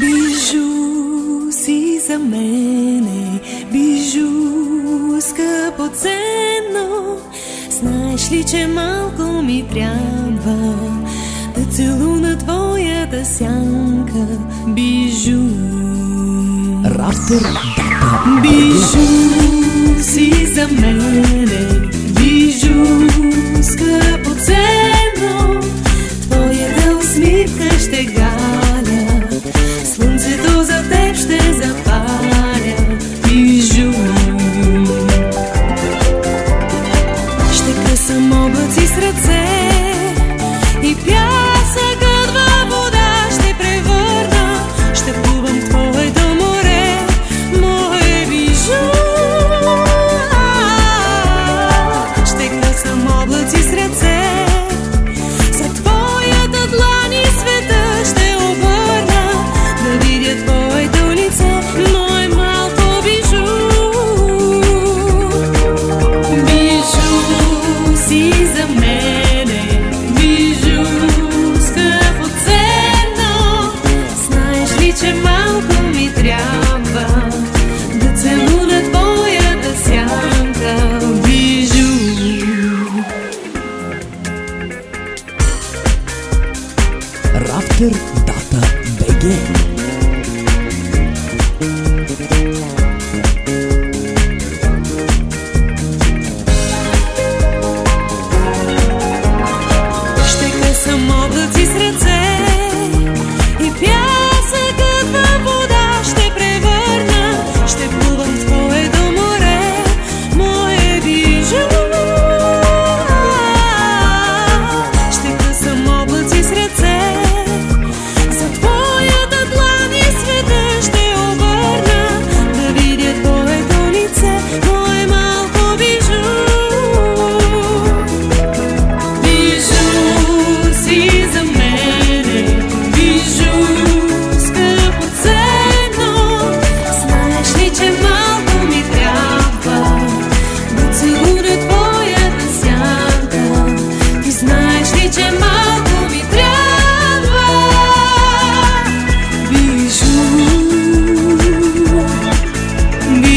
Бижу си за мене, бижу скъпо ценно. Знаеш ли, че малко ми трябва да целуна твоята сянка, бижу. Рафтер Бижу си за мене, бижу Bakır Data BG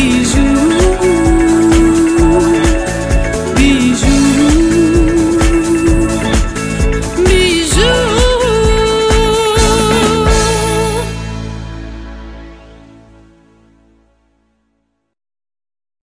please you.